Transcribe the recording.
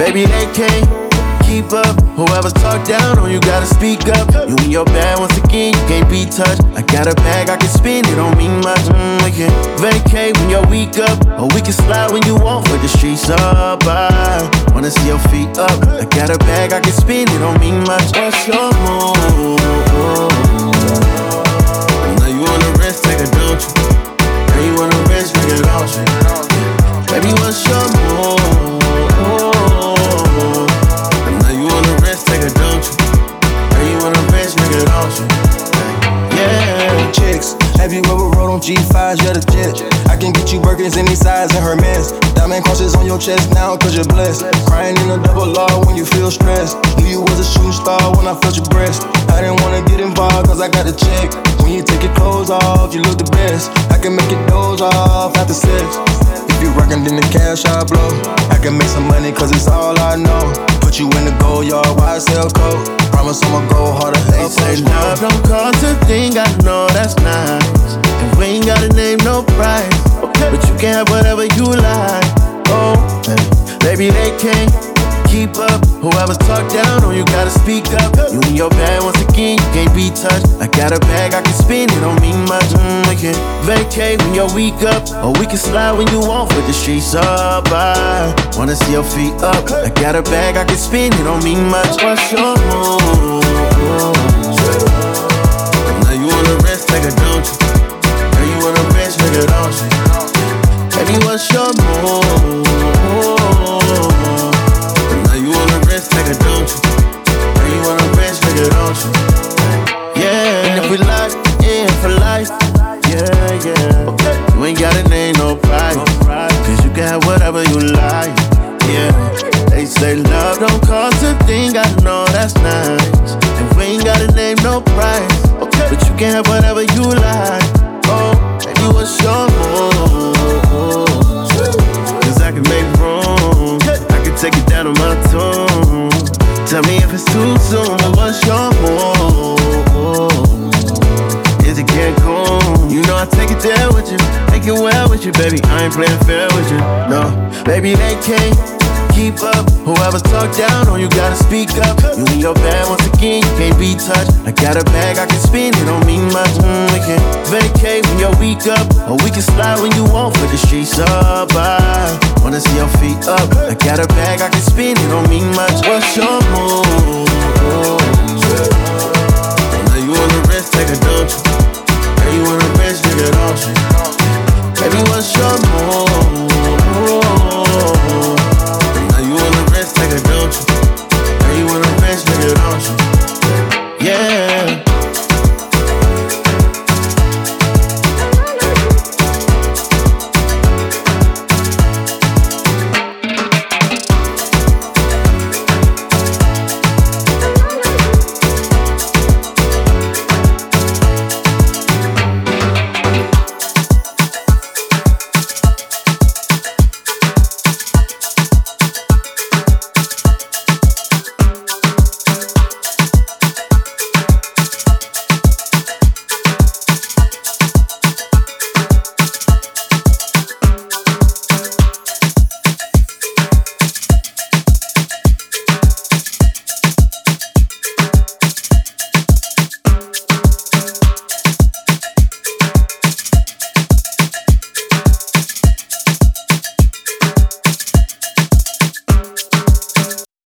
Baby, they can't keep up. Whoever's talk down on you gotta speak up. You in your bag once again, you can't be touched. I got a bag, I can spin, it, don't mean much. Mm, we can vacate when you're weak up, or we can slide when you want. But the streets up, I wanna see your feet up. I got a bag, I can spend it, don't mean much. What's your move? G5s, you're the jet. I can get you burgers any size in her mess. Diamond crosses on your chest now, cause you're blessed. Crying in a double law when you feel stressed. Knew you was a shooting star when I felt your breast. I didn't wanna get involved, cause I got a check. When you take your clothes off, you look the best. I can make your doze off after sex. If you rockin', then the cash I blow. I can make some money, cause it's all I know. Put you in the gold yard, why sell coke? Promise I'ma go harder. They say love don't cost a thing, I know that's not. We ain't gotta name no price. But you can have whatever you like. Oh, baby, they can't keep up. Whoever's talk down on you gotta speak up. You in your bag once again, you can't be touched. I got a bag, I can spin, it, don't mean much. Mm, we can vacate when you're weak up, or we can slide when you want. But the streets up, I wanna see your feet up. I got a bag, I can spin, it, don't mean much. What's your move? Say love don't cost a thing, I know that's nice. And we ain't gotta name no price, Okay. but you can have whatever you like. Oh, baby, what's your move? Cause I can make room, I can take it down on my tune. Tell me if it's too soon, but what's your move? Is it Cancun? You know I take it there with you, make it well with you, baby. I ain't playing fair with you, no. Baby, they can't keep up. Whoever's talk down on you gotta speak up. You in your bag once again, you can't be touched. I got a bag, I can spend it, don't mean much. Mm, we can vacate when you're weak up, or we can slide when you want. But the streets up, I wanna see your feet up. I got a bag, I can